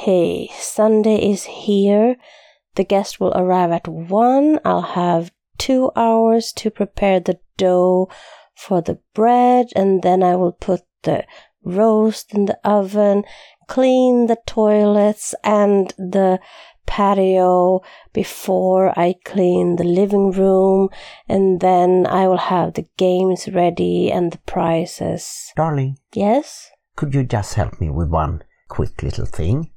Okay, Sunday is here. The guest will arrive at 1. I'll have two hours to prepare the dough for the bread, and then I will put the roast in the oven, clean the toilets and the patio before I clean the living room, and then I will have the games ready and the prizes. Darling, Yes? could you just help me with one quick little thing?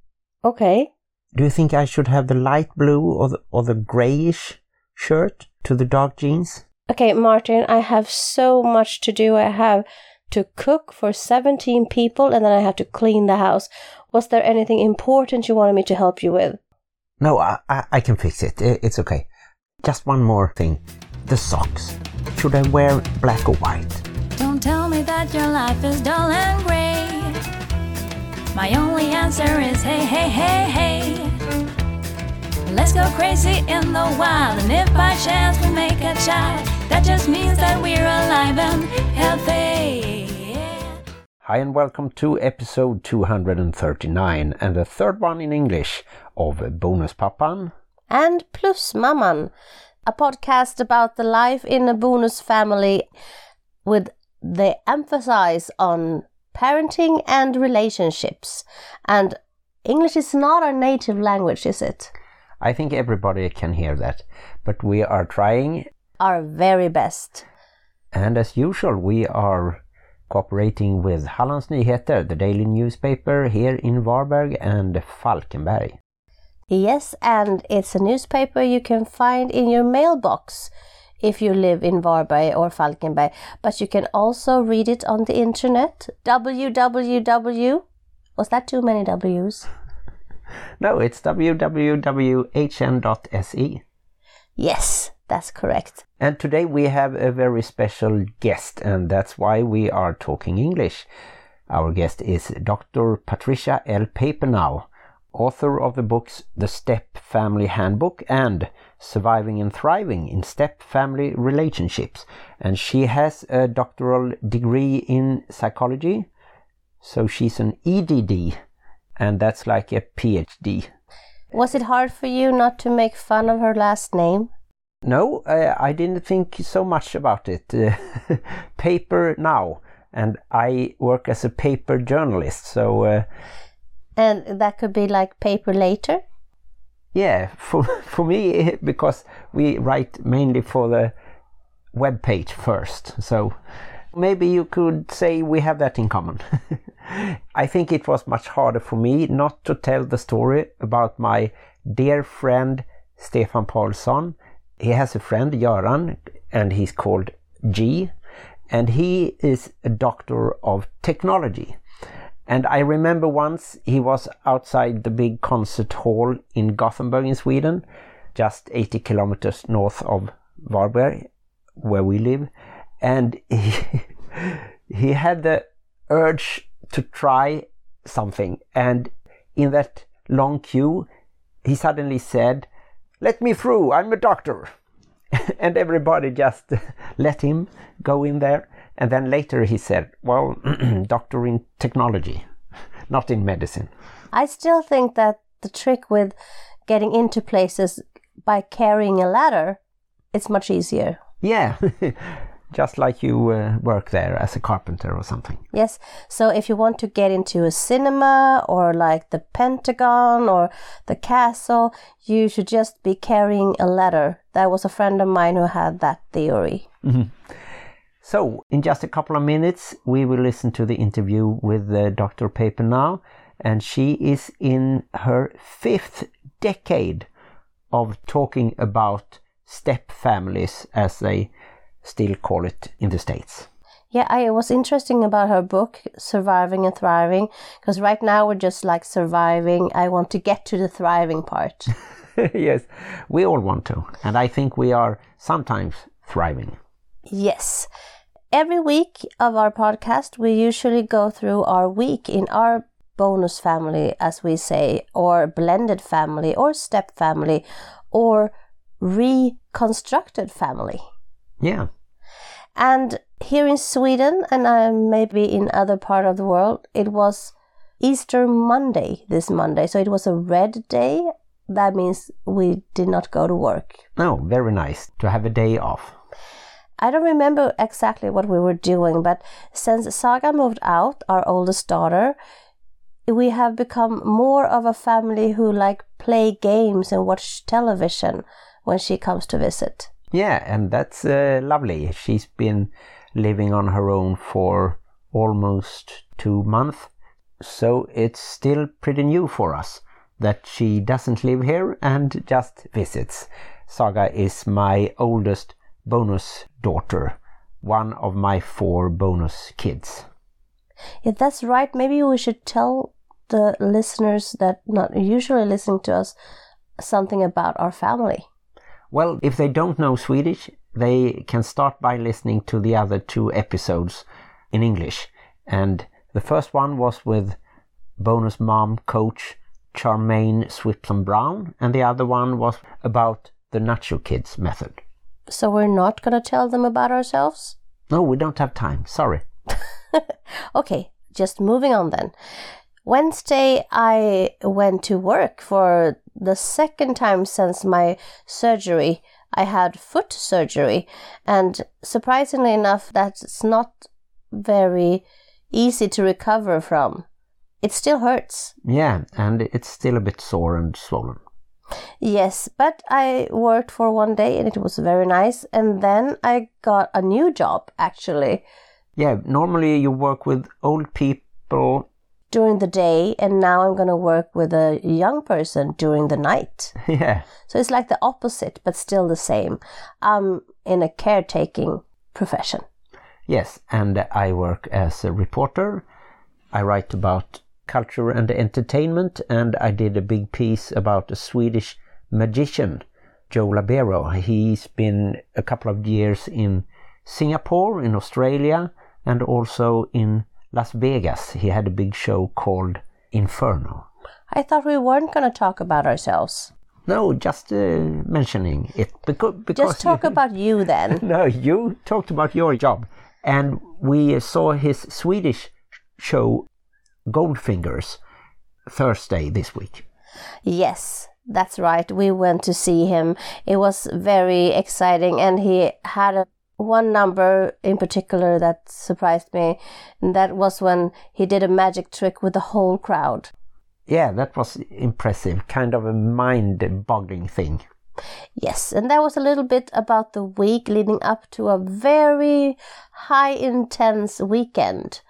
Okay. Do you think I should have the light blue or the, or the grayish shirt to the dark jeans? Okay, Martin, I have so much to do. I have to cook for 17 people and then I have to clean the house. Was there anything important you wanted me to help you with? No, I, I, I can fix it. It's okay. Just one more thing. The socks. Should I wear black or white? Don't tell me that your life is dull and grey. My only answer is hey, hey, hey, hey. Let's go crazy in the wild, and if by chance we make a child, that just means that we're alive and healthy. Hi and welcome to episode 239 and the third one in English of Bonus Pappan. And Plus Mamman, a podcast about the life in a bonus family with the emphasis on parenting and relationships. And English is not our native language, is it? I think everybody can hear that, but we are trying Our very best. and as usual we are cooperating with Hallands Nyheter, the daily newspaper here in Varberg and Falkenberg. Yes, and it's a newspaper you can find in your mailbox if you live in Varberg or Falkenberg. But you can also read it on the internet. www. Was that too many W's? No, it's www.hn.se. Yes, that's correct. And today we have a very special guest, and that's why we are talking English. Our guest is Dr. Patricia L. Papernow, author of the books The Step Family Handbook and Surviving and Thriving in Step Family Relationships. And she has a doctoral degree in psychology, so she's an EDD, and that's like a PhD. Was it hard for you not to make fun of her last name? No, uh, I didn't think so much about it. Uh, paper now, and I work as a paper journalist, so uh, And that could be like paper later? Yeah, for for me because we write mainly for the web page first, so maybe you could say we have that in common. I think it was much harder for me not to tell the story about my dear friend Stefan Paulsson. He has a friend, Göran, and he's called G, and he is a doctor of technology. And I remember once he was outside the big concert hall in Gothenburg in Sweden, just 80 kilometers north of Varberg, where we live. And he, he had the urge to try something. And in that long queue, he suddenly said, Let me through, I'm a doctor. and everybody just let him go in there. And then later he said, Well, doctor in technology, not in medicine. I still think that the trick with getting into places by carrying a ladder is much easier. Yeah, just like you uh, work there as a carpenter or something. Yes. So if you want to get into a cinema or like the Pentagon or the castle, you should just be carrying a ladder. There was a friend of mine who had that theory. So, in just a couple of minutes, we will listen to the interview with uh, Dr. Papernow, and she is in her fifth decade of talking about step families, as they still call it in the States. Yeah, I, was interesting about her book, Surviving and Thriving, because right now we're just like surviving. I want to get to the thriving part. yes, we all want to, and I think we are sometimes thriving. Yes. Every week of our podcast, we usually go through our week in our bonus family, as we say, or blended family, or step family, or reconstructed family. Yeah, And here in Sweden, and uh, maybe in other part of the world, it was Easter Monday this Monday, so it was a red day. That means we did not go to work. No, very nice to have a day off. I don't remember exactly what we were doing, but since Saga moved out, our oldest daughter, we have become more of a family who like play games and watch television when she comes to visit. Yeah, and that's uh, lovely. She's been living on her own for almost two months, so it's still pretty new for us that she doesn't live here and just visits. Saga is my oldest bonus daughter, one of my four bonus kids. Yeah, that's right. Maybe we should tell the listeners that not usually listening to us something about our family. Well, if they don't know Swedish, they can start by listening to the other two episodes in English. And the first one was with bonus mom coach Charmaine Swipson Brown, and the other one was about the Nacho Kids method. So we're not going to tell them about ourselves? No, we don't have time. Sorry. okay, just moving on then. Wednesday, I went to work for the second time since my surgery. I had foot surgery, and surprisingly enough, that's not very easy to recover from. It still hurts. Yeah, and it's still a bit sore and swollen. Yes, but I worked for one day and it was very nice. And then I got a new job actually Yeah, normally you work with old people. during the day, and now I'm going to work with a young person during the night. Yeah, So it's like the opposite, but still the same. I'm in a caretaking profession. yes, and I work as a reporter. I write about culture and entertainment, and I did a big piece about a Swedish magician, Joe Labero. He's been a couple of years in Singapore, in Australia, and also in Las Vegas. He had a big show called Inferno. I thought we weren't going to talk about ourselves. No, just uh, mentioning it because because Just talk you, about you then. no, you talked about your job, and we saw his Swedish show Goldfingers Thursday this week. Yes, that's right. We went to see him. It was very exciting, and he had a, one number in particular that surprised me, and that was when he did a magic trick with the whole crowd. Yeah, that was impressive. Kind of a mind-boggling thing. Yes, and that was a little bit about the week leading up to a very high intense weekend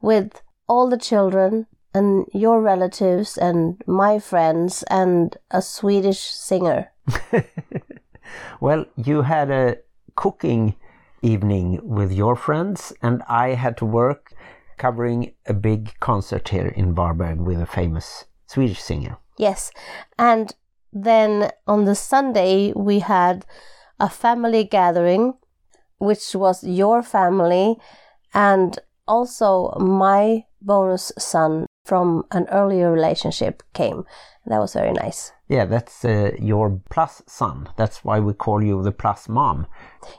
with all the children and your relatives and my friends and a Swedish singer. Well, you had a cooking evening with your friends, and I had to work covering a big concert here in Varberg with a famous Swedish singer. Yes, and then on the Sunday we had a family gathering, which was your family and also my bonus son from an earlier relationship came. That was very nice. Yeah, that's uh, your plus son. That's why we call you the plus mom.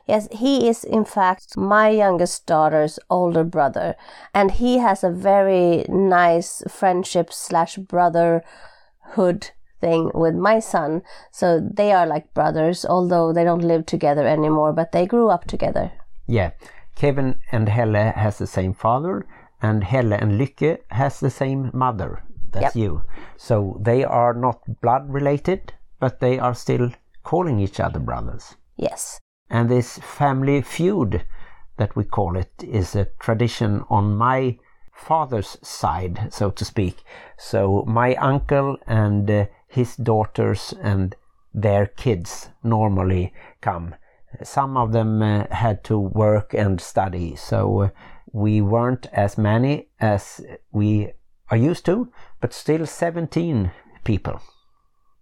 Yes, he is in fact my youngest daughter's older brother, and he has a very nice friendship slash brotherhood thing with my son. So they are like brothers, although they don't live together anymore, but they grew up together. Yeah, Kevin and Helle has the same father, and Helle and Lykke has the same mother. That's Yep. you. So they are not blood related, but they are still calling each other brothers. Yes. And this family feud, that we call it, is a tradition on my father's side, so to speak. So my uncle and uh, his daughters and their kids normally come. Some of them uh, had to work and study, so uh, we weren't as many as we are used to, but still 17 people.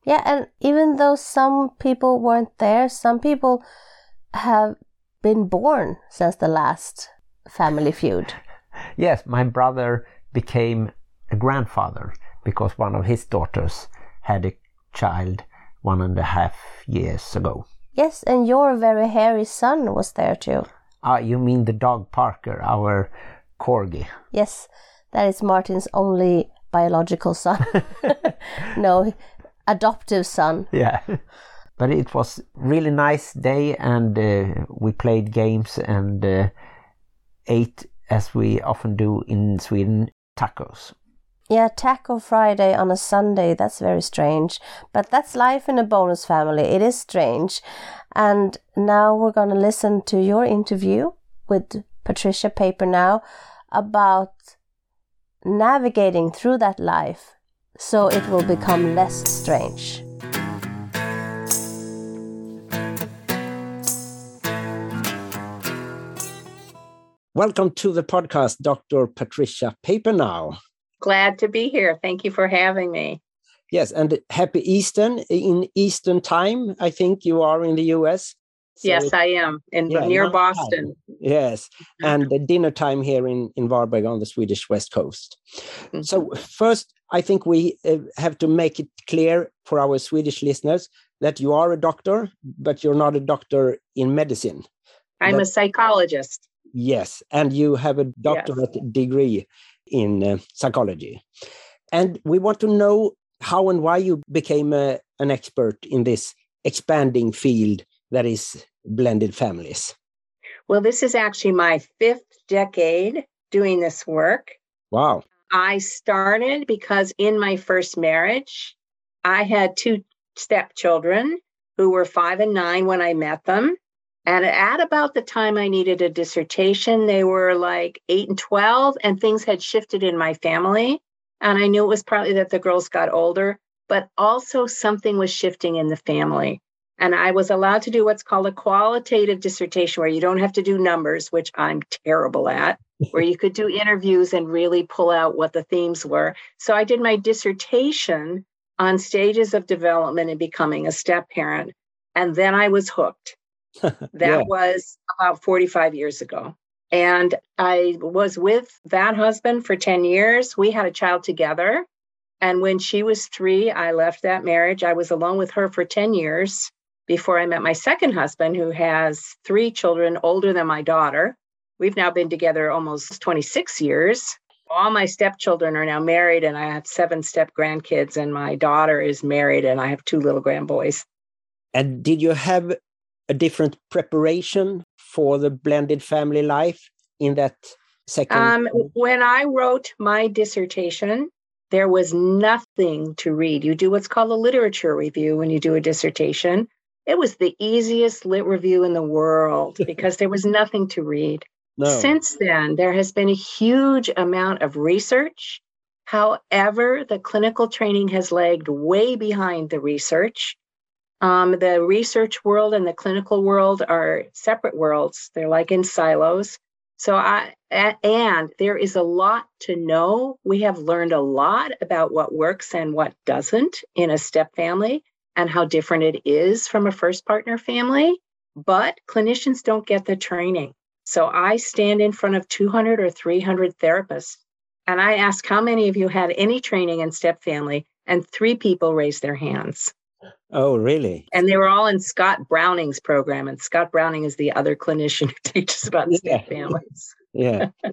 Yeah, and even though some people weren't there, some people have been born since the last family feud. Yes, my brother became a grandfather because one of his daughters had a child one and a half years ago. Yes, and your very hairy son was there too. Ah, you mean the dog Parker, our corgi? Yes, that is Martin's only biological son. no, adoptive son. Yeah. But it was really nice day, and uh, we played games and uh, ate, as we often do in Sweden, tacos. Yeah, Taco Friday on a Sunday, that's very strange. But that's life in a bonus family. It is strange. And now we're going to listen to your interview with Patricia Papernow about navigating through that life so it will become less strange. Welcome to the podcast, Dr. Patricia Papernow. Glad to be here. Thank you for having me. Yes, and happy Eastern in Eastern time. I think you are in the US. So yes, I am in yeah, near Boston. Time. Yes, and the dinner time here in in Varberg on the Swedish west coast. Mm-hmm. So first, I think we uh, have to make it clear for our Swedish listeners that you are a doctor, but you're not a doctor in medicine. I'm but, a psychologist. Yes, and you have a doctorate yes. degree in uh, psychology. And we want to know how and why you became a, uh, an expert in this expanding field that is blended families. Well, this is actually my fifth decade doing this work. Wow. I started because in my first marriage, I had two stepchildren who were five and nine when I met them. And at about the time I needed a dissertation, they were like eight and 12, and things had shifted in my family. And I knew it was partly that the girls got older, but also something was shifting in the family. And I was allowed to do what's called a qualitative dissertation, where you don't have to do numbers, which I'm terrible at, where you could do interviews and really pull out what the themes were. So I did my dissertation on stages of development and becoming a step parent. And then I was hooked. that yeah. was about 45 years ago. And I was with that husband for 10 years. We had a child together. And when she was three, I left that marriage. I was alone with her for 10 years before I met my second husband, who has three children older than my daughter. We've now been together almost 26 years. All my stepchildren are now married, and I have seven step grandkids, and my daughter is married, and I have two little grandboys. And did you have a different preparation for the blended family life in that second? Um, when I wrote my dissertation, there was nothing to read. You do what's called a literature review when you do a dissertation. It was the easiest lit review in the world because there was nothing to read. No. Since then, there has been a huge amount of research. However, the clinical training has lagged way behind the research. Um, the research world and the clinical world are separate worlds. They're like in silos. So I and there is a lot to know. We have learned a lot about what works and what doesn't in a step family and how different it is from a first partner family, but clinicians don't get the training. So I stand in front of 200 or 300 therapists and I ask how many of you had any training in step family and 3 people raise their hands. Oh, really? And they were all in Scott Browning's program. And Scott Browning is the other clinician who teaches about yeah. step families. yeah.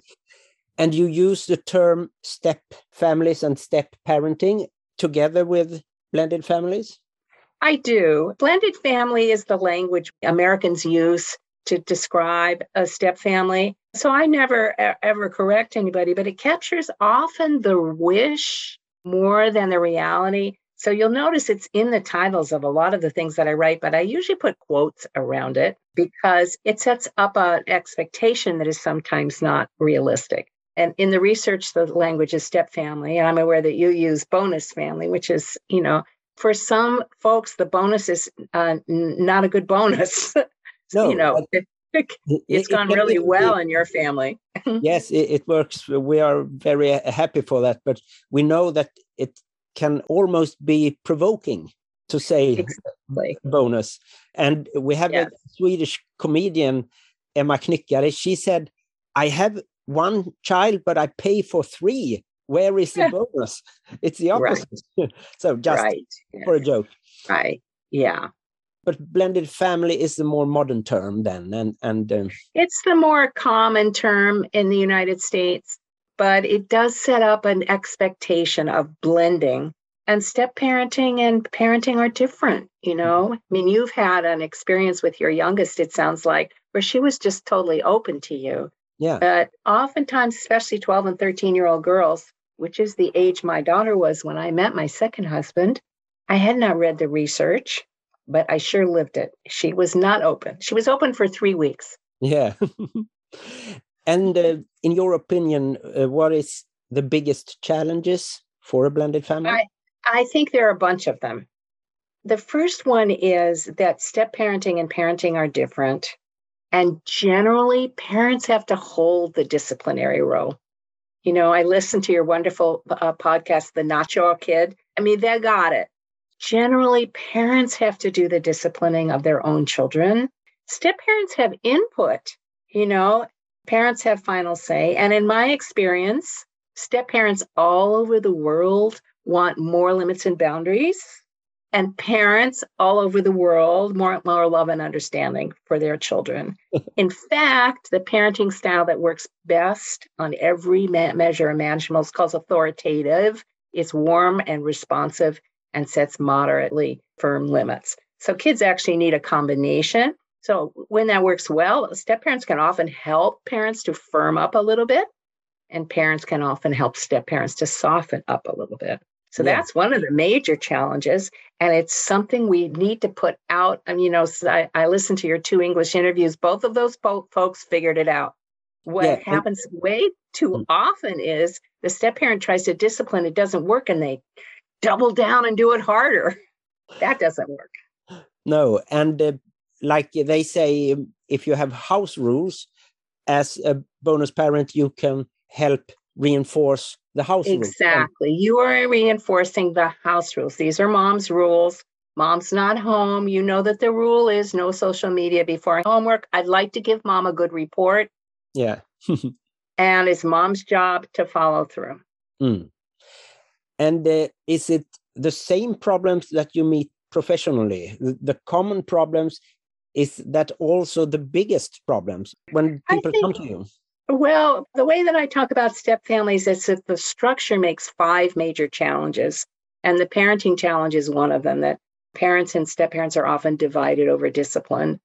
and you use the term step families and step parenting together with blended families? I do. Blended family is the language Americans use to describe a step family. So I never ever correct anybody, but it captures often the wish more than the reality so you'll notice it's in the titles of a lot of the things that I write, but I usually put quotes around it because it sets up an expectation that is sometimes not realistic. And in the research, the language is step family. And I'm aware that you use bonus family, which is, you know, for some folks, the bonus is uh, not a good bonus. No, you know, it, it's gone it, really well in your family. yes, it, works. We are very happy for that. But we know that it can almost be provoking to say exactly. bonus. And we have a Swedish comedian, Emma Knyckare. She said, I have one child, but I pay for three. Where is the bonus? It's the opposite. Right. so just right. for a joke. Right. Yeah. But blended family is the more modern term then, and and um... it's the more common term in the United States but it does set up an expectation of blending. And step parenting and parenting are different, you know? Mm-hmm. I mean, you've had an experience with your youngest, it sounds like, where she was just totally open to you. Yeah. But oftentimes, especially 12 and 13 year old girls, which is the age my daughter was when I met my second husband, I had not read the research, but I sure lived it. She was not open. She was open for three weeks. Yeah. and uh, in your opinion, uh, what is the biggest challenges for a blended family? I, I think there are a bunch of them. The first one is that step parenting and parenting are different. And generally, parents have to hold the disciplinary role. You know, I listened to your wonderful uh, podcast, The Nacho Kid. I mean, they got it. Generally, parents have to do the disciplining of their own children. Step parents have input, you know, parents have final say. And in my experience, step parents all over the world want more limits and boundaries. And parents all over the world more, more love and understanding for their children. in fact, the parenting style that works best on every me- measure imaginable is called authoritative. It's warm and responsive and sets moderately firm limits. So kids actually need a combination. So when that works well, step parents can often help parents to firm up a little bit, and parents can often help step parents to soften up a little bit. So yeah. that's one of the major challenges. And it's something we need to put out. I mean, you know, I, I listened to your two English interviews. Both of those po- folks figured it out. What yeah. happens way too mm. often is the step parent tries to discipline, it doesn't work, and they double down and do it harder. That doesn't work. No. And uh, like they say, if you have house rules, as a bonus parent, you can help reinforce the house exactly. rules. You are reinforcing the house rules. These are mom's rules. Mom's not home. You know that the rule is no social media before homework. I'd like to give mom a good report. Yeah. and it's mom's job to follow through. Mm. And uh, is it the same problems that you meet professionally? The, the, common problems is that also the biggest problems when people think, come to you? Well, the way that I talk about step families is that the structure makes five major challenges, and the parenting challenge is one of them. That parents and step parents are often divided over discipline,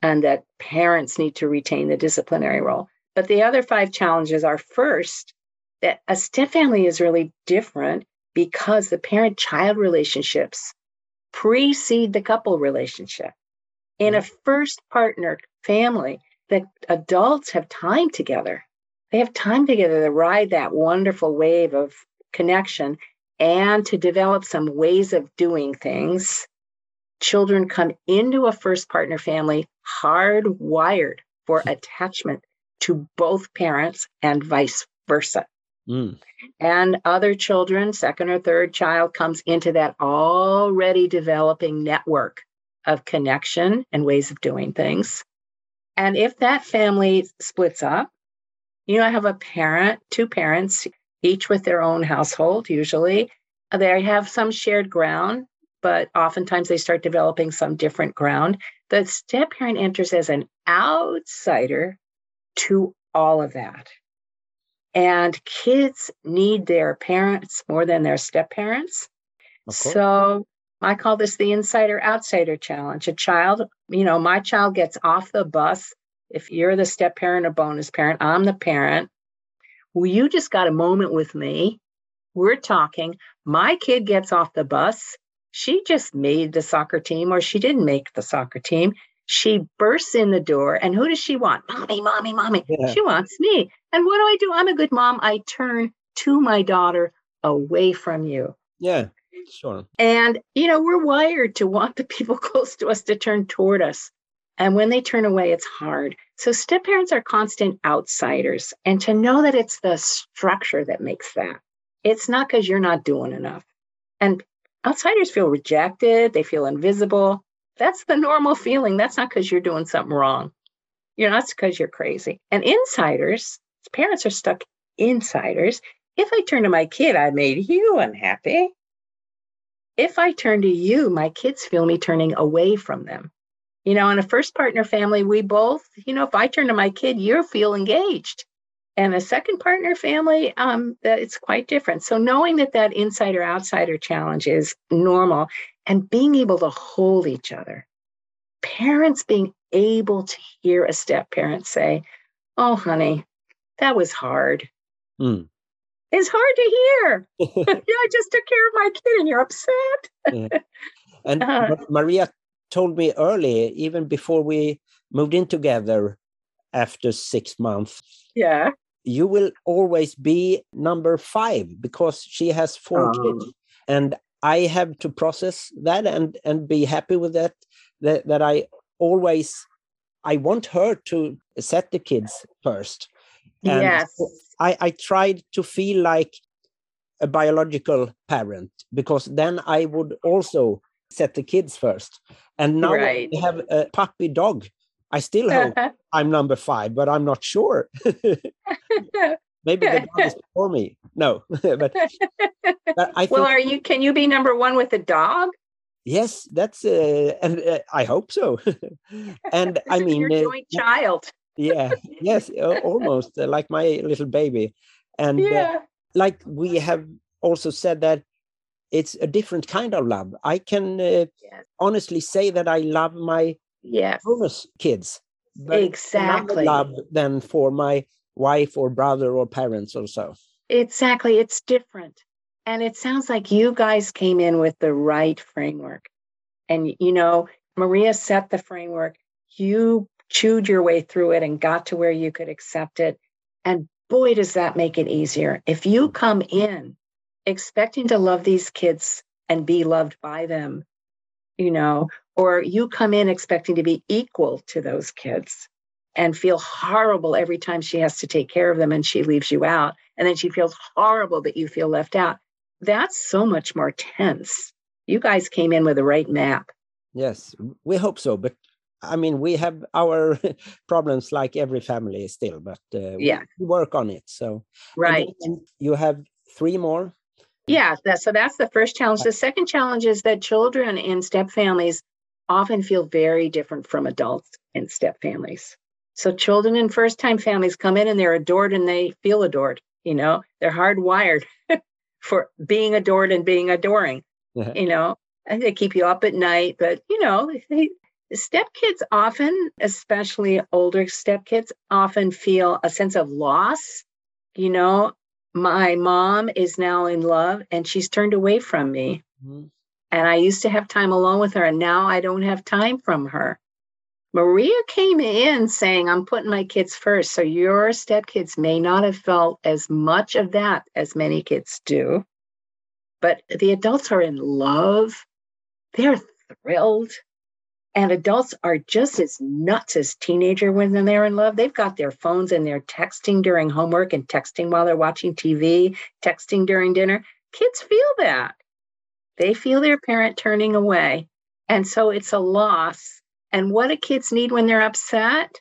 and that parents need to retain the disciplinary role. But the other five challenges are first, that a step family is really different because the parent child relationships precede the couple relationship. In a first partner family, the adults have time together. They have time together to ride that wonderful wave of connection and to develop some ways of doing things. Children come into a first partner family hardwired for attachment to both parents and vice versa. Mm. And other children, second or third child, comes into that already developing network of connection and ways of doing things. And if that family splits up, you know, I have a parent, two parents, each with their own household, usually. They have some shared ground, but oftentimes they start developing some different ground. The step parent enters as an outsider to all of that. And kids need their parents more than their step parents. So I call this the insider outsider challenge. A child, you know, my child gets off the bus. If you're the step parent or bonus parent, I'm the parent. Well, you just got a moment with me. We're talking. My kid gets off the bus. She just made the soccer team or she didn't make the soccer team. She bursts in the door, and who does she want? Mommy, mommy, mommy. Yeah. She wants me. And what do I do? I'm a good mom. I turn to my daughter away from you. Yeah, sure. And, you know, we're wired to want the people close to us to turn toward us. And when they turn away, it's hard. So, step parents are constant outsiders. And to know that it's the structure that makes that, it's not because you're not doing enough. And outsiders feel rejected, they feel invisible. That's the normal feeling. That's not because you're doing something wrong. You're not because you're crazy. And insiders, parents are stuck insiders. If I turn to my kid, I made you unhappy. If I turn to you, my kids feel me turning away from them. You know, in a first partner family, we both, you know, if I turn to my kid, you feel engaged. And a second partner family, um, it's quite different. So knowing that that insider outsider challenge is normal and being able to hold each other, parents being able to hear a step parent say, "Oh, honey, that was hard." Mm. It's hard to hear. yeah, I just took care of my kid, and you're upset. Yeah. And Uh-huh. Maria told me early, even before we moved in together after six months, yeah. you will always be number five because she has four Oh. kids. And I have to process that and, and be happy with that, that, that I always, I want her to set the kids first. And yes. I, I tried to feel like a biological parent because then I would also set the kids first. And now Right. we have a puppy dog. I still hope I'm number five, but I'm not sure. Maybe the dog is before me. No, but, but I well, are you? Can you be number one with a dog? yes, that's uh, and uh, I hope so. and I mean, your uh, joint child. Yeah, yes, uh, almost uh, like my little baby. And uh, like we have also said that it's a different kind of love. I can uh, Yes. honestly say that I love my bonus kids. but it's Exactly. Love than for my wife or brother or parents or so. Exactly. It's different. And it sounds like you guys came in with the right framework. And, you know, Maria set the framework. You chewed your way through it and got to where you could accept it. And boy, does that make it easier. If you come in expecting to love these kids and be loved by them, you know, or you come in expecting to be equal to those kids and feel horrible every time she has to take care of them and she leaves you out and then she feels horrible that you feel left out. That's so much more tense. You guys came in with the right map. Yes, we hope so. But I mean, we have our problems like every family still, but uh, Yeah. we work on it. So Right. you have three more. Yeah. That, so that's the first challenge. The second challenge is that children in step families often feel very different from adults in step families. So children in first time families come in and they're adored and they feel adored. You know, they're hardwired for being adored and being adoring. Yeah. you know and they keep you up at night but you know they, step kids often especially older step kids often feel a sense of loss. You know my mom is now in love and she's turned away from me. Mhm. and i used to have time alone with her and now i don't have time from her. Maria came in saying i'm putting my kids first. So your stepkids may not have felt as much of that as many kids do but the adults are in love. They're thrilled and adults are just as nuts as teenager when they're in love. They've got their phones and they're texting during homework and texting while they're watching tv texting during dinner. Kids feel that. They feel their parent turning away. And so it's a loss. And what do kids need when they're upset?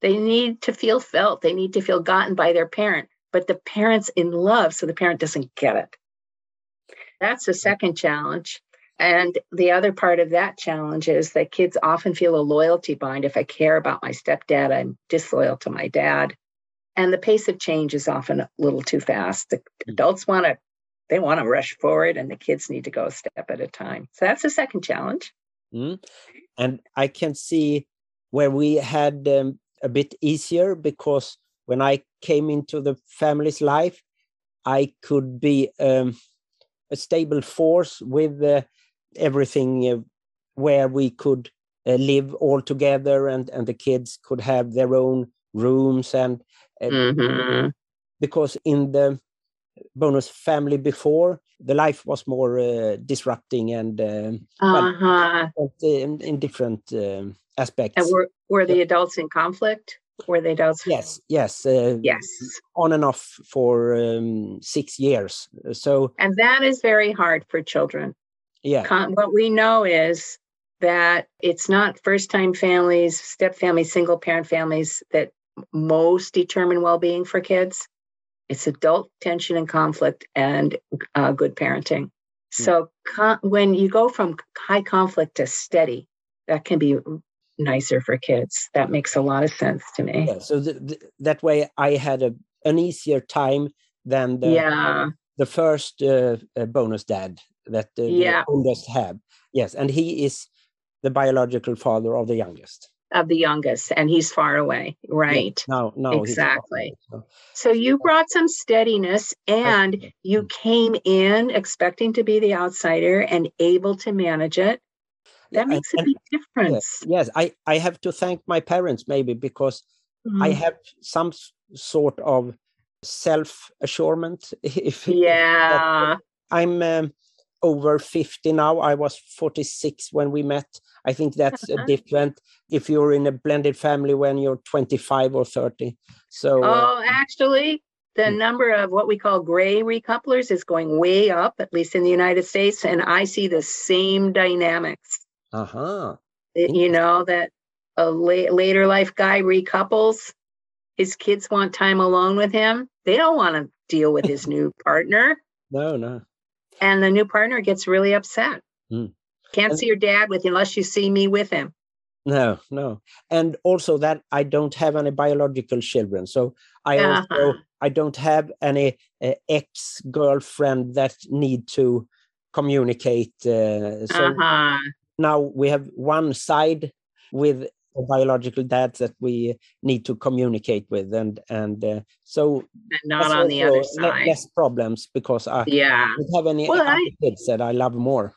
They need to feel felt. They need to feel gotten by their parent. But the parent's in love so the parent doesn't get it. That's the second challenge. And the other part of that challenge is that kids often feel a loyalty bind. If I care about my stepdad, I'm disloyal to my dad. And the pace of change is often a little too fast. The adults want to, they want to rush forward, and the kids need to go a step at a time. So that's the second challenge. Mm. And I can see where we had um, a bit easier because when I came into the family's life, I could be um, a stable force with uh, everything uh, where we could uh, live all together and, and the kids could have their own rooms and uh, Mhm. because in the bonus family before the life was more uh, disrupting and um, Uh-huh. but, uh, in, in different um, aspects. And were, were the adults in conflict? Were the adults? yes, yes, uh, Yes. on and off for um, six years. So And that is very hard for children. Yeah, Con- what we know is that it's not first time families, step families, single parent families that most determine well being for kids. It's adult tension and conflict and uh, good parenting. So con- when you go from high conflict to steady, that can be nicer for kids. That makes a lot of sense to me. yeah. So th- th- that way, I had a, an easier time than the yeah. the first uh, uh, bonus dad that the, Yeah. the oldest have. Yes, and he is the biological father of the youngest. Of the youngest, and he's far away. Right. Now he's Exactly. so- So you brought some steadiness and you came in expecting to be the outsider and able to manage it. That and- makes a big difference. yes, I I have to thank my parents maybe because I Mm. have some sort of self assurement. If Yeah. I'm um, over 50 now. I was 46 when we met. I think that's uh, different if you're in a blended family when you're 25 or 30. So, uh, Oh, actually, the Mm. number of what we call gray recouplers is going way up, at least in the United States. And I see the same dynamics. uh-huh. You know, that a la- later life guy recouples, his kids want time alone with him. They don't want to deal with his new partner. No, no. And the new partner gets really upset. Mm. Can't And- see your dad with unless you see me with him. No, no. And also that I don't have any biological children. So I Uh-huh. also I don't have any uh, ex girlfriend that need to communicate. Uh, so uh-huh. now we have one side with a biological dads that we need to communicate with, and and uh, so And not on the other side. less problems because I Yeah. don't have any Well, other I- kids that I love more.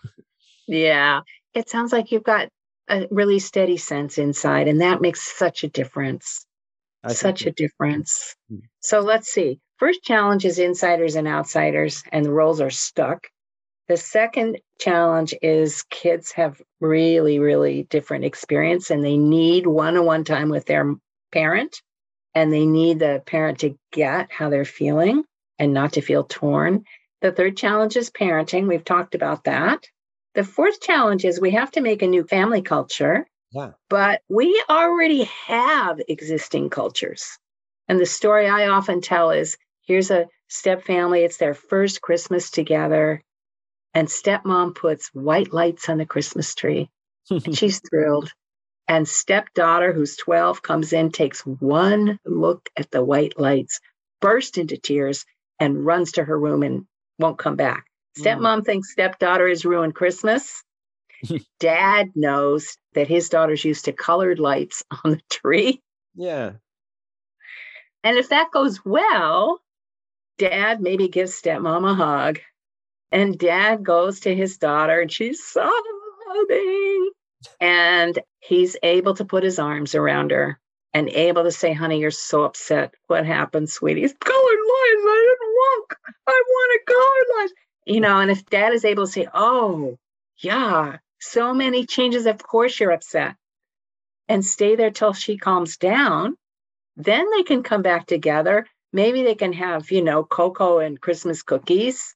Yeah. It sounds like you've got a really steady sense inside, and that makes such a difference. I such a difference. Mm. So let's see. First challenge is insiders and outsiders, and the roles are stuck. The second challenge is kids have really, really different experience and they need one on one time with their parent, and they need the parent to get how they're feeling and not to feel torn. The third challenge is parenting. We've talked about that. The fourth challenge is we have to make a new family culture Yeah. but we already have existing cultures. And the story I often tell is here's a step family, it's their first Christmas together, and stepmom puts white lights on the Christmas tree. And she's thrilled. And stepdaughter, who's 12, comes in, takes one look at the white lights, bursts into tears, and runs to her room and won't come back. Stepmom thinks stepdaughter has ruined Christmas. Dad knows that his daughters used to colored lights on the tree. yeah. And if that goes well, dad maybe gives stepmom a hug. And dad goes to his daughter and she's sobbing. And he's able to put his arms around her and able to say, honey, you're so upset. What happened, sweetie? It's colored lines. I didn't walk. I wanted colored lines. You know, and if dad is able to say, oh, yeah, so many changes, of course you're upset. And stay there till she calms down then they can come back together. Maybe they can have, you know, cocoa and Christmas cookies.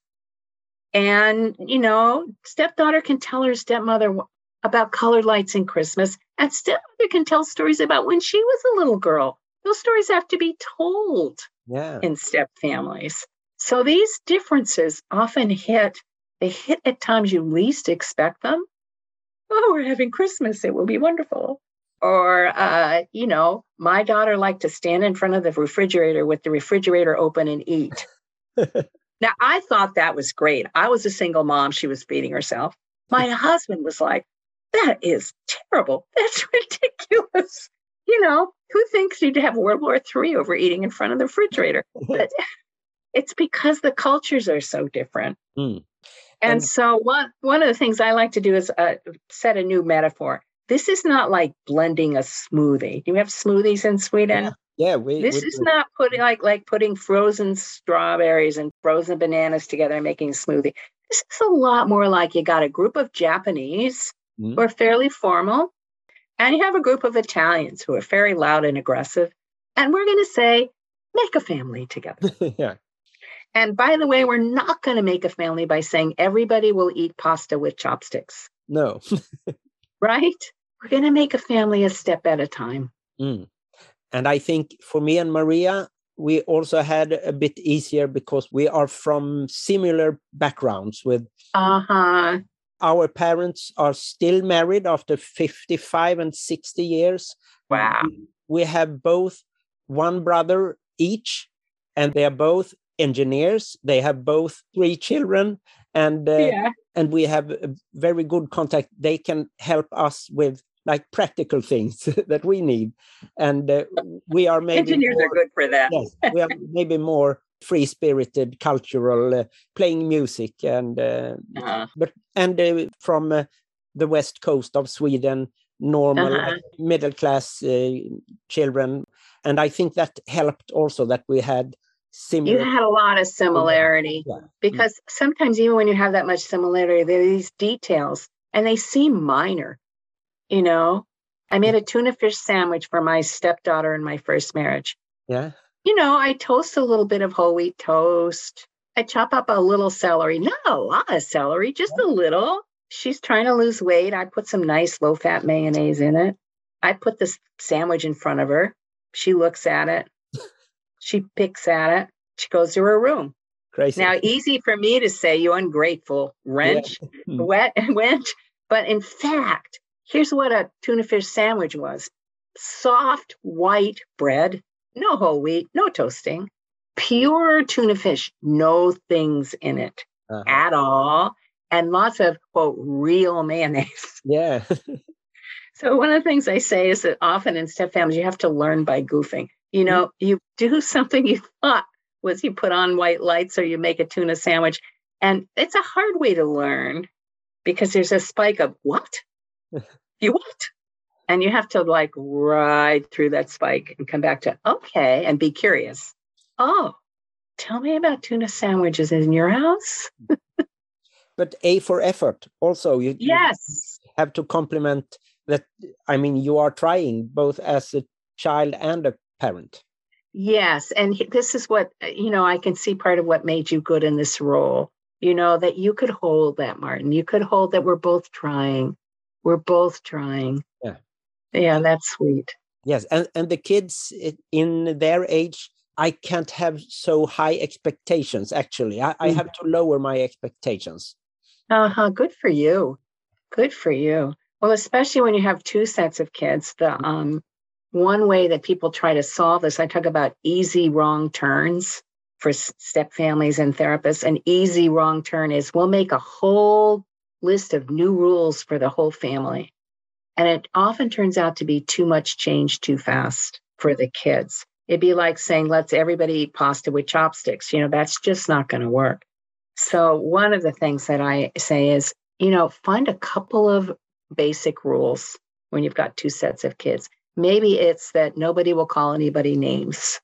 And, you know, stepdaughter can tell her stepmother about colored lights and Christmas, and stepmother can tell stories about when she was a little girl. Those stories have to be told Yeah. in step families. So these differences often hit, they hit at times you least expect them. Oh, we're having Christmas. It will be wonderful. Or, uh, you know, my daughter liked to stand in front of the refrigerator with the refrigerator open and eat. now, I thought that was great. I was a single mom. She was feeding herself. My husband was like, that is terrible. That's ridiculous. You know, who thinks you'd have World War III over eating in front of the refrigerator? But it's because the cultures are so different. Mm. And, And- so one one of the things I like to do is uh, set a new metaphor. This is not like blending a smoothie. Do you have smoothies in Sweden? yeah. We, This we is do. not putting like like putting frozen strawberries and frozen bananas together and making a smoothie. This is a lot more like you got a group of Japanese Mm. who are fairly formal, and you have a group of Italians who are very loud and aggressive. And we're going to say, make a family together. yeah. And by the way, we're not going to make a family by saying everybody will eat pasta with chopsticks, No. right? We're going to make a family a step at a time. Mm. And I think for me and Maria, we also had a bit easier because we are from similar backgrounds with Uh huh. our parents are still married after 55 and 60 years. Wow. We have both one brother each, and they are both engineers. They have both three children, and uh, yeah. and we have a very good contact. They can help us with like practical things that we need, and uh, we are maybe Engineers are more- good for that. yes, we are maybe more free spirited, cultural, uh, playing music, and uh, Uh, but and uh, from uh, the west coast of Sweden, normal Uh-huh. middle class uh, children, and I think that helped also that we had you had a lot of similarity Yeah. because sometimes even when you have that much similarity, there are these details and they seem minor. You know, I made a tuna fish sandwich for my stepdaughter in my first marriage. Yeah, You know, I toast a little bit of whole wheat toast. I chop up a little celery, not a lot of celery, just a little. She's trying to lose weight. I put some nice low fat mayonnaise in it. I put this sandwich in front of her. She looks at it. She picks at it. She goes to her room. crazy. Now, easy for me to say, you ungrateful wrench, Hmm. wet wench. But in fact, here's what a tuna fish sandwich was soft white bread, no whole wheat, no toasting, pure tuna fish, no things in it Uh-huh. at all, and lots of, quote, real mayonnaise. Yeah, So one of the things I say is that often in step families, you have to learn by goofing. You mm-hmm. know, you do something you thought was you put on white lights or you make a tuna sandwich. And it's a hard way to learn because there's a spike of what? you what? And you have to like ride through that spike and come back to okay and be curious. Oh, tell me about tuna sandwiches in your house. Mm-hmm. but A for effort. Also, you, you Yes. have to compliment that. I mean, you are trying both as a child and a parent. Yes. And this is what, uh, you know, I can see part of what made you good in this role. You know, that you could hold that, Martin. You could hold that we're both trying. We're both trying. Yeah. Yeah, that's sweet. Yes, and and the kids in their age, I can't have so high expectations. Actually, I, I Mm. have to lower my expectations. Uh huh. Good for you. Good for you. Well, especially when you have two sets of kids. The um, one way that people try to solve this, I talk about easy wrong turns for step families and therapists. An easy wrong turn is we'll make a whole list of new rules for the whole family. And it often turns out to be too much change too fast for the kids. It'd be like saying, let's everybody eat pasta with chopsticks. You know, that's just not going to work. So, one of the things that I say is, you know, find a couple of basic rules when you've got two sets of kids. Maybe it's that nobody will call anybody names.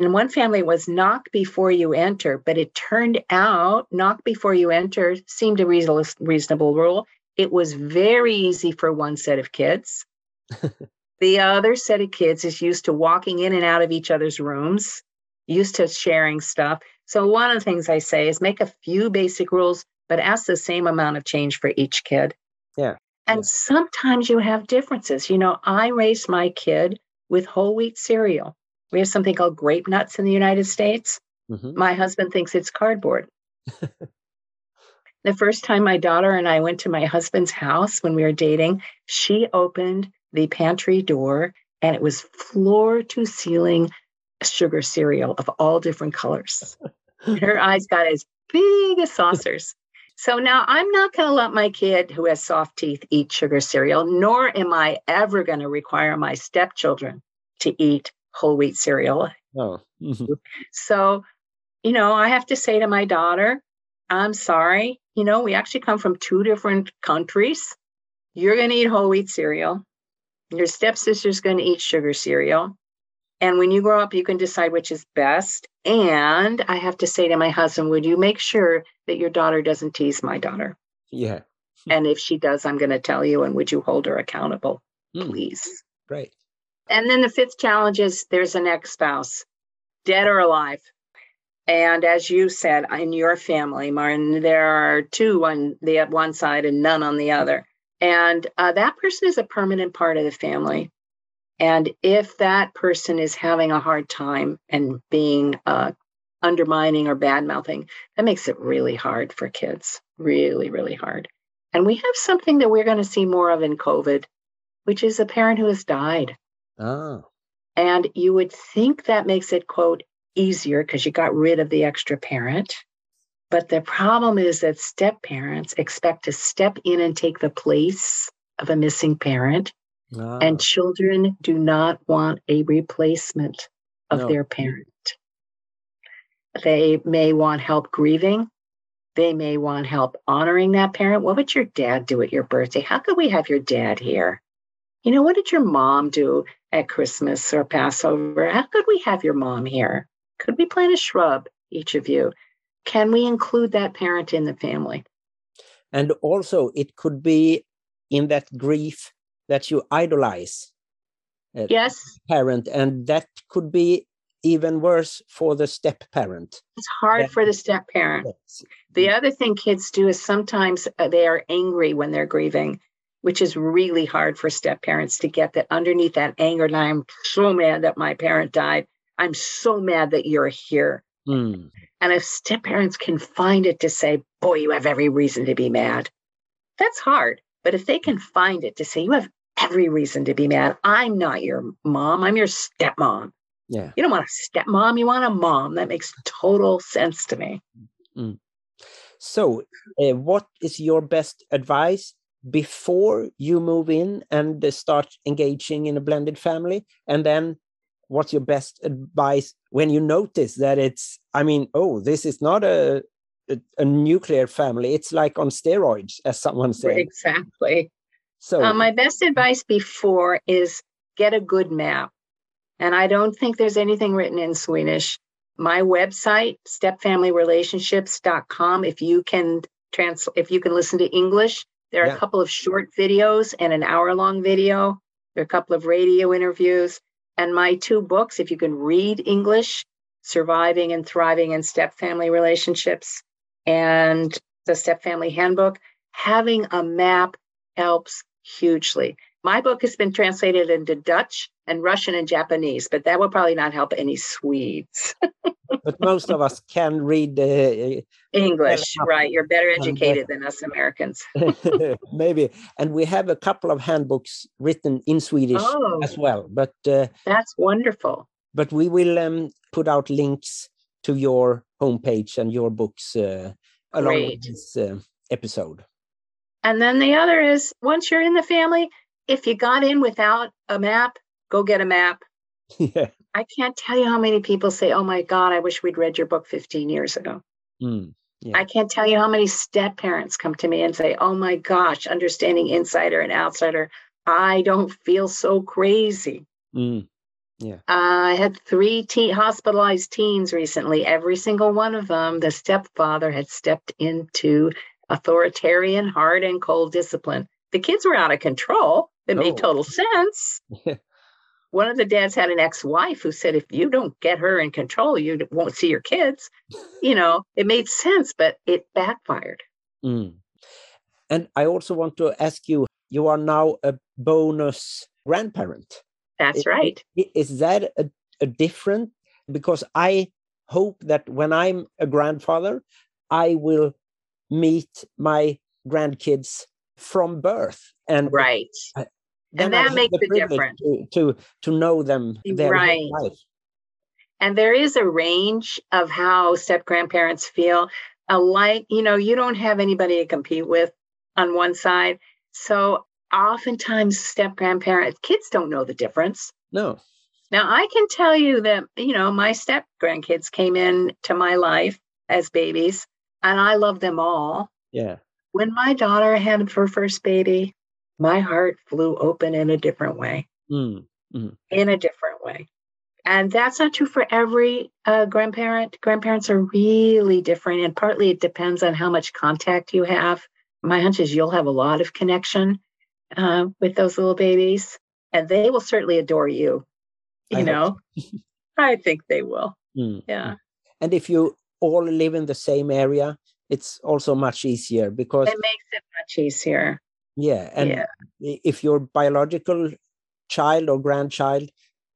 And one family was knock before you enter, but it turned out knock before you enter seemed a reasonable, reasonable rule. It was very easy for one set of kids. the other set of kids is used to walking in and out of each other's rooms, used to sharing stuff. So, one of the things I say is make a few basic rules, but ask the same amount of change for each kid. Yeah. And Yeah. sometimes you have differences. You know, I raised my kid with whole wheat cereal. We have something called grape nuts in the United States. Mhm. My husband thinks it's cardboard. the first time my daughter and I went to my husband's house when we were dating, she opened the pantry door and it was floor to ceiling sugar cereal of all different colors. Her eyes got as big as saucers. So now I'm not going to let my kid who has soft teeth eat sugar cereal, nor am I ever going to require my stepchildren to eat whole wheat cereal. Oh. So, you know, I have to say to my daughter, I'm sorry. You know, we actually come from two different countries. You're going to eat whole wheat cereal. Your stepsister's going to eat sugar cereal. And when you grow up, you can decide which is best. And I have to say to my husband, would you make sure that your daughter doesn't tease my daughter? Yeah. And if she does, I'm going to tell you. And would you hold her accountable, Mm, please? Great. And then the fifth challenge is there's an ex spouse, dead or alive. And as you said, in your family, Martin, there are two on the one side and none on the other. And uh, that person is a permanent part of the family. And if that person is having a hard time and being uh, undermining or bad mouthing, that makes it really hard for kids. Really, really hard. And we have something that we're going to see more of in COVID, which is a parent who has died. Ah. And you would think that makes it, quote, easier because you got rid of the extra parent. But the problem is that step parents expect to step in and take the place of a missing parent, Ah, and children do not want a replacement of No. their parent. They may want help grieving. They may want help honoring that parent. What would your dad do at your birthday? How could we have your dad here? You know, what did your mom do at Christmas or Passover? How could we have your mom here? Could we plant a shrub, each of you? Can we include that parent in the family? and also it could be in that grief that you idolize Yes, parent and that could be even worse for the step parent it's hard for the step parent. Yes. The other thing kids do is sometimes uh, they are angry when they're grieving, which is really hard for step parents to get that underneath that anger. And I'm so mad that my parent died. I'm so mad that you're here. Mm, And if step parents can find it to say, boy, you have every reason to be mad, that's hard. But if they can find it to say, you have every reason to be mad, I'm not your mom, I'm your stepmom. yeah You don't want a stepmom, you want a mom. That makes total sense to me. so uh, what is your best advice before you move in and start engaging in a blended family and then what's your best advice when you notice that it's i mean oh this is not a a, nuclear family it's like on steroids as someone said Exactly. so Uh, my best advice before is get a good map. And I don't think there's anything written in Swedish. My website, stepfamilyrelationships.com, if you can trans if you can listen to English, there are Yeah. a couple of short videos and an hour long video. There are a couple of radio interviews. And my two books, if you can read English, Surviving and Thriving in Step Family Relationships and the Step Family Handbook, having a map helps hugely. My book has been translated into Dutch and Russian and Japanese, but that will probably not help any Swedes. but most of us can read uh, English, right? You're better uh, educated than us Americans. maybe and we have a couple of handbooks written in swedish Oh. as well but uh, That's wonderful. but we will um, put out links to your homepage and your books uh, along with this uh, episode And then the other is once you're in the family, if you got in without a map, go get a map. yeah I can't tell you how many people say, Oh my God, I wish we'd read your book 15 years ago. Mm, Yeah. I can't tell you how many step parents come to me and say, Oh my gosh, understanding insider and outsider, I don't feel so crazy. mm, I had three teen, hospitalized teens recently. Every single one of them, the stepfather had stepped into authoritarian, hard and cold discipline. The kids were out of control. It made Oh. total sense. Yeah. One of the dads had an ex wife who said, if you don't get her in control, you won't see your kids. You know, it made sense, but it backfired. mm. and i also want to ask you you are now a bonus grandparent That's right. is that a, a different because i hope that when i'm a grandfather i will meet my grandkids from birth and Right. And that I makes the a difference. to, to to know them Right. And there is a range of how step grandparents feel. Alike, you know, you don't have anybody to compete with on one side. So oftentimes, step grandparents, kids don't know the difference. no Now, I can tell you that, you know, my step grandkids came in to my life as babies, and I love them all. yeah When my daughter had her first baby, my heart flew open in a different way. Mm, in a different way. And that's not true for every uh, grandparent. Grandparents are really different, and partly it depends on how much contact you have. My hunch is you'll have a lot of connection uh, with those little babies, and they will certainly adore you. You hope know, I think they will. mm, Yeah, and if you all live in the same area it's also much easier because it makes it much easier. yeah and Yeah. if your biological child or grandchild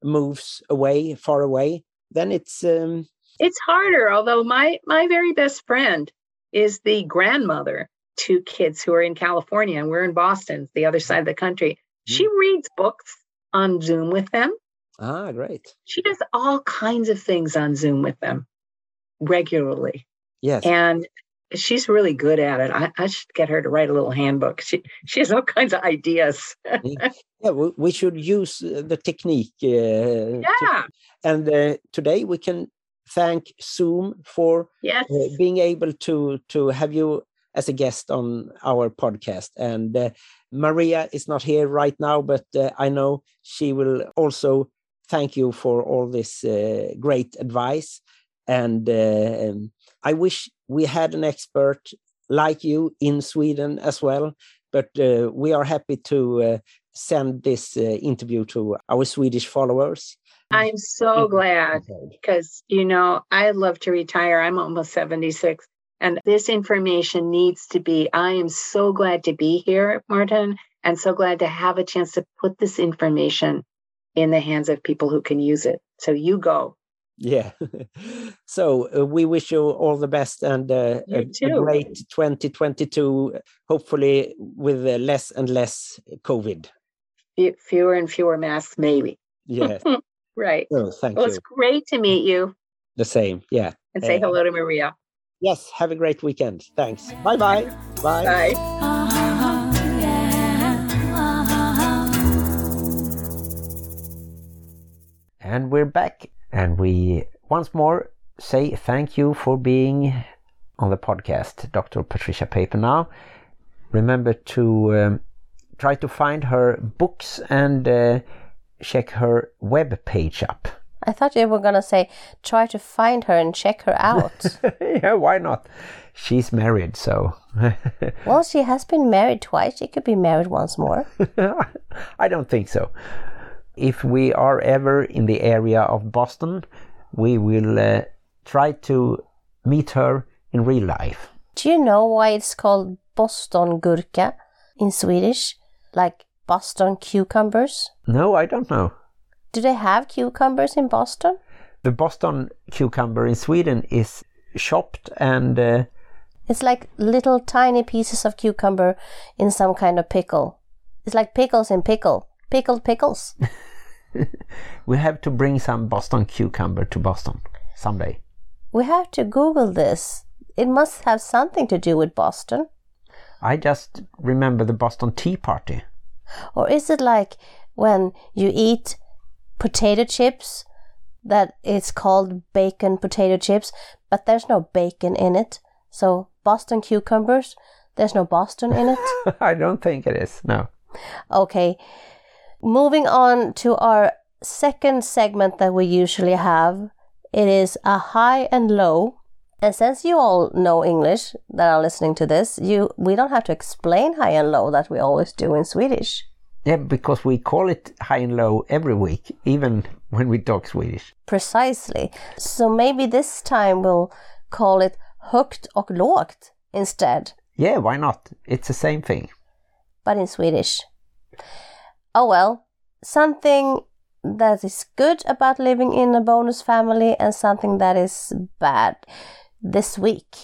moves away far away then it's um It's harder, although my my very best friend is the grandmother to kids who are in California and we're in Boston, the other side of the country. She reads books on Zoom with them. Ah, great. She does all kinds of things on Zoom with them regularly. Yes. And she's really good at it. I, I should get her to write a little handbook. She she has all kinds of ideas. yeah, we, we should use uh, the technique. Uh, to- yeah. and uh, today we can thank Zoom for Yes. uh, being able to to have you as a guest on our podcast. And uh, Maria is not here right now, but uh, I know she will also thank you for all this uh, great advice. And uh, um, I wish we had an expert like you in Sweden as well. But uh, we are happy to uh, send this uh, interview to our Swedish followers. I'm so Mhm. glad because, you know, I love to retire. I'm almost 76. And this information needs to be, I am so glad to be here, Martin, and so glad to have a chance to put this information in the hands of people who can use it. So you go. Yeah. so uh, we wish you all the best and uh, a, a great 2022, hopefully with uh, less and less COVID. Fewer and fewer masks, maybe. Yes. Right. Oh, thank Well, you. it's great to meet you The same. Yeah. and say hello to Maria. Yes. Have a great weekend. Thanks. Bye-bye. Bye. Bye. And we're back, and we once more say thank you for being on the podcast, Dr. Patricia Papernow, remember to um, try to find her books and uh, check her web page up. I thought you were gonna say try to find her and check her out. yeah, why not? She's married, so well, she has been married twice. She could be married once more. I don't think so. If we are ever in the area of Boston, we will uh, try to meet her in real life. Do you know why it's called Boston gurka in Swedish? Like Boston cucumbers? No, I don't know. Do they have cucumbers in Boston? The Boston cucumber in Sweden is chopped and uh, It's like little tiny pieces of cucumber in some kind of pickle. It's like pickles in pickle. Pickled pickles. we have to bring some Boston cucumber to Boston someday. We have to Google this. It must have something to do with Boston. I just remember the Boston Tea Party. Or is it like when you eat potato chips that it's called bacon potato chips, but there's no bacon in it? So Boston cucumbers, there's no Boston in it? I don't think it is. No. Okay. Moving on to our second segment that we usually have. It is a high and low. And since you all know English that are listening to this, you we don't have to explain high and low that we always do in Swedish. Yeah, because we call it high and low every week, even when we talk Swedish. Precisely. So maybe this time we'll call it högt och lågt instead, Yeah, why not? It's the same thing. but in Swedish. Oh well, something that is good about living in a bonus family and something that is bad this week.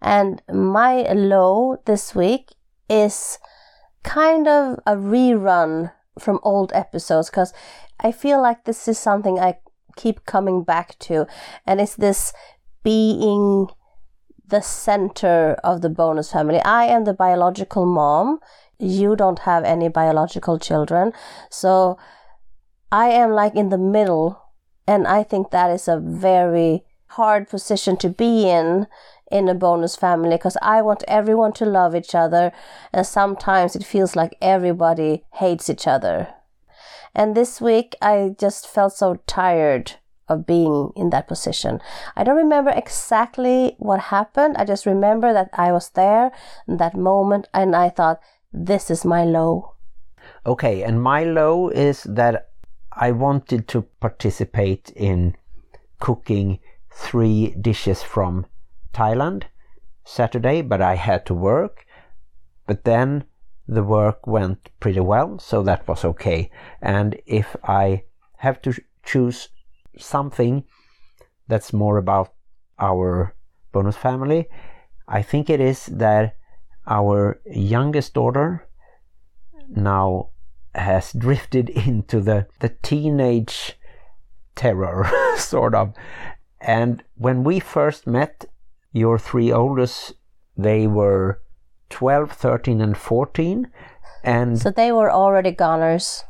And my low this week is kind of a rerun from old episodes because I feel like this is something I keep coming back to, and it's this being the center of the bonus family. I am the biological mom. You don't have any biological children. So I am like in the middle. And I think that is a very hard position to be in in a bonus family because I want everyone to love each other. And sometimes it feels like everybody hates each other. And this week I just felt so tired of being in that position. I don't remember exactly what happened. I just remember that I was there in that moment and I thought, this is my low. Okay, and my low is that I wanted to participate in cooking three dishes from Thailand Saturday, but I had to work. But then the work went pretty well, so that was okay. And if I have to choose something that's more about our bonus family, I think it is that our youngest daughter now has drifted into the, the teenage terror, sort of. And when we first met, your three oldest, they were 12, 13, and 14. And So they were already goners.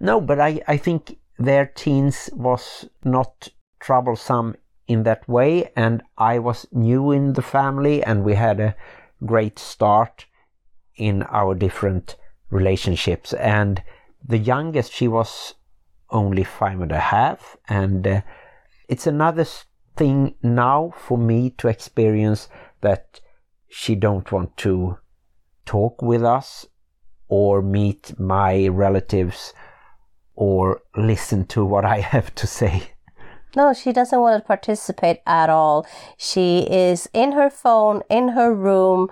no, but I, I think their teens was not troublesome in that way, and I was new in the family, and we had a great start in our different relationships. And the youngest, she was only five and a half, and uh, it's another thing now for me to experience that she don't want to talk with us or meet my relatives or listen to what I have to say. No, she doesn't want to participate at all. She is in her phone, in her room,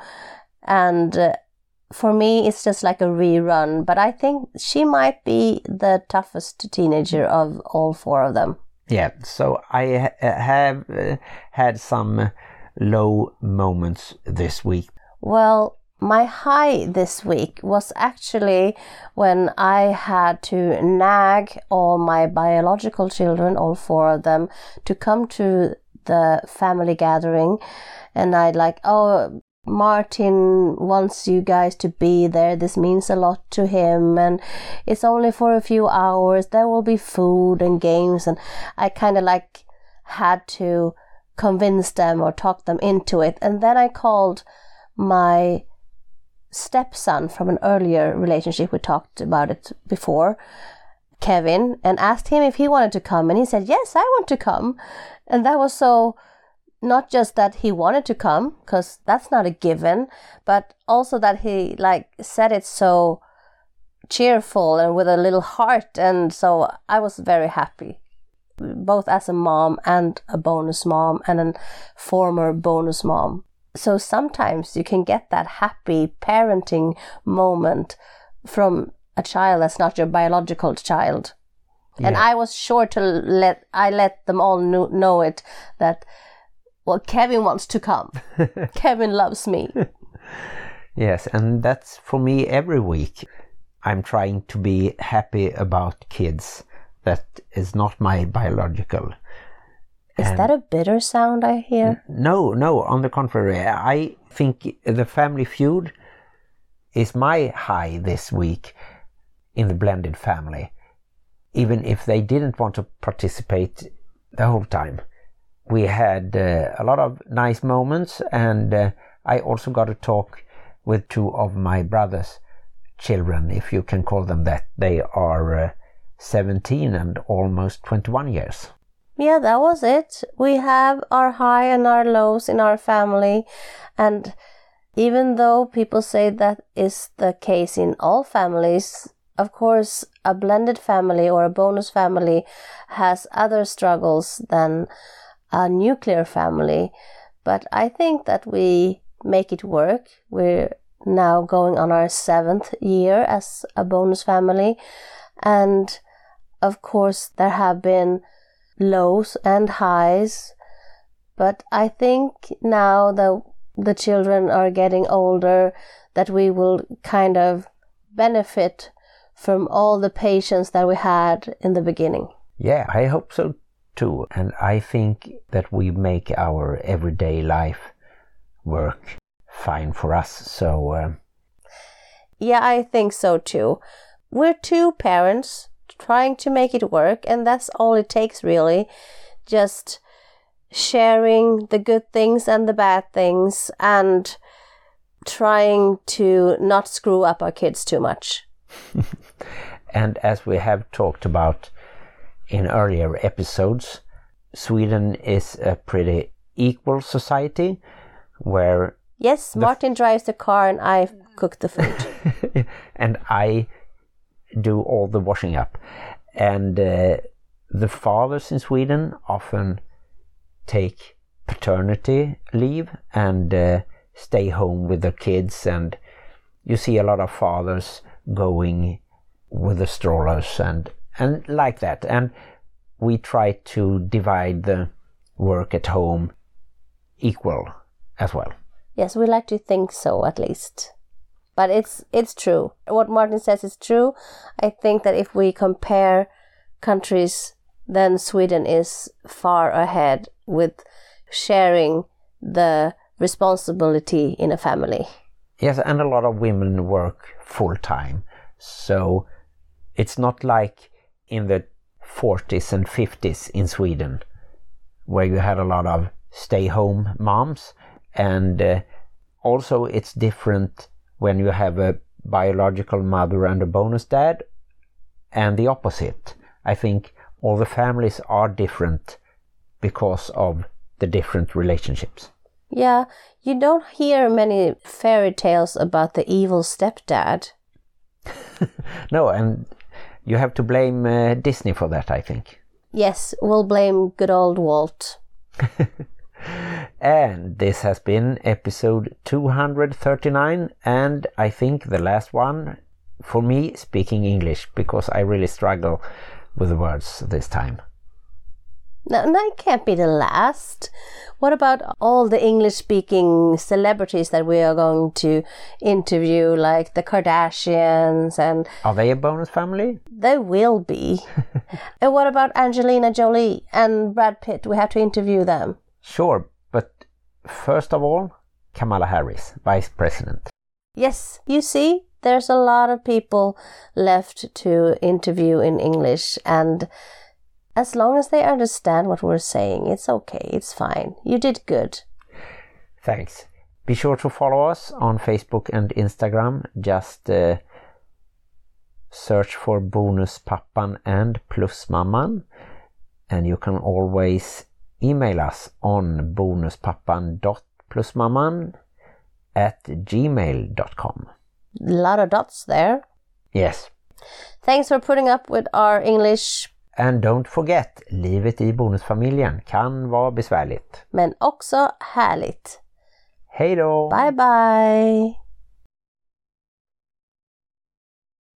and uh, for me, it's just like a rerun. But I think she might be the toughest teenager of all four of them. Yeah, so I ha- have uh, had some low moments this week. Well, my high this week was actually when I had to nag all my biological children, all four of them, to come to the family gathering. And I'd like, oh, Martin wants you guys to be there. This means a lot to him. And it's only for a few hours. There will be food and games. And I kind of like had to convince them or talk them into it. And then I called my stepson from an earlier relationship. We talked about it before, Kevin, and asked him if he wanted to come. And he said, Yes, I want to come. And that was so not just that he wanted to come, because that's not a given, but also that he like said it so cheerful and with a little heart. And so I was very happy. Both as a mom and a bonus mom and a former bonus mom so sometimes you can get that happy parenting moment from a child that's not your biological child and i was sure to let i let them all know, know it that well kevin wants to come kevin loves me Yes, and that's for me every week. I'm trying to be happy about kids that is not my biological. is And- that a bitter sound i hear No, no, on the contrary. I think the family feud is my high this week in the blended family, even if they didn't want to participate the whole time. We had uh, a lot of nice moments, and uh, I also got to talk with two of my brother's children, if you can call them that. They are uh, 17 and almost 21 years. yeah that was it we have our high and our lows in our family and even though people say that is the case in all families of course a blended family or a bonus family has other struggles than a nuclear family but i think that we make it work. We're now going on our seventh year as a bonus family. And of course there have been lows and highs but i think now that the children are getting older that we will kind of benefit from all the patience that we had in the beginning. Yeah, I hope so too. And I think that we make our everyday life work fine for us. So, uh, yeah i think so too we're two parents trying to make it work and that's all it takes really just sharing the good things and the bad things and trying to not screw up our kids too much and as we have talked about in earlier episodes, Sweden is a pretty equal society where Yes, Martin drives the car and I cook the food. and I do all the washing up. And uh, the fathers in Sweden often take paternity leave and uh, stay home with their kids. And you see a lot of fathers going with the strollers and, and like that. And we try to divide the work at home equal as well. yes, we like to think so at least. But it's it's true. What Martin says is true. I think that if we compare countries, then Sweden is far ahead with sharing the responsibility in a family. Yes, and a lot of women work full time. So it's not like in the 40s and 50s in Sweden where you had a lot of stay home moms. And uh, also, it's different when you have a biological mother and a bonus dad, and the opposite. I think all the families are different because of the different relationships. Yeah, you don't hear many fairy tales about the evil stepdad. no, and you have to blame uh, Disney for that, I think. Yes, we'll blame good old Walt. and this has been episode 239, and I think the last one for me speaking English because I really struggle with the words this time. No, that can't be the last. What about all the English speaking celebrities that we are going to interview, like the Kardashians and. Are they a bonus family? They will be. and what about Angelina Jolie and Brad Pitt? We have to interview them. Sure, but first of all, Kamala Harris, Vice President. Yes, you see, there's a lot of people left to interview in English and as long as they understand what we're saying, it's okay, it's fine. You did good. Thanks. Be sure to follow us on Facebook and Instagram. Just uh, search for Bonuspappan and Plusmamman. And you can always email us on bonuspappan.plusmamman at gmail.com. A lot of dots there. Yes. Thanks for putting up with our English And don't forget, livet i bonusfamiljen kan vara besvärligt. men också härligt. Hej då! Bye bye.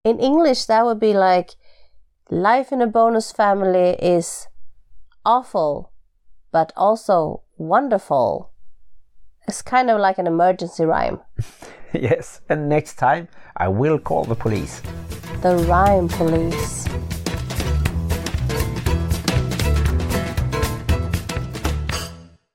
In English, that would be like life in a bonus family is awful, but also wonderful. It's kind of like an emergency rhyme. Yes, and next time I will call the police. The rhyme police.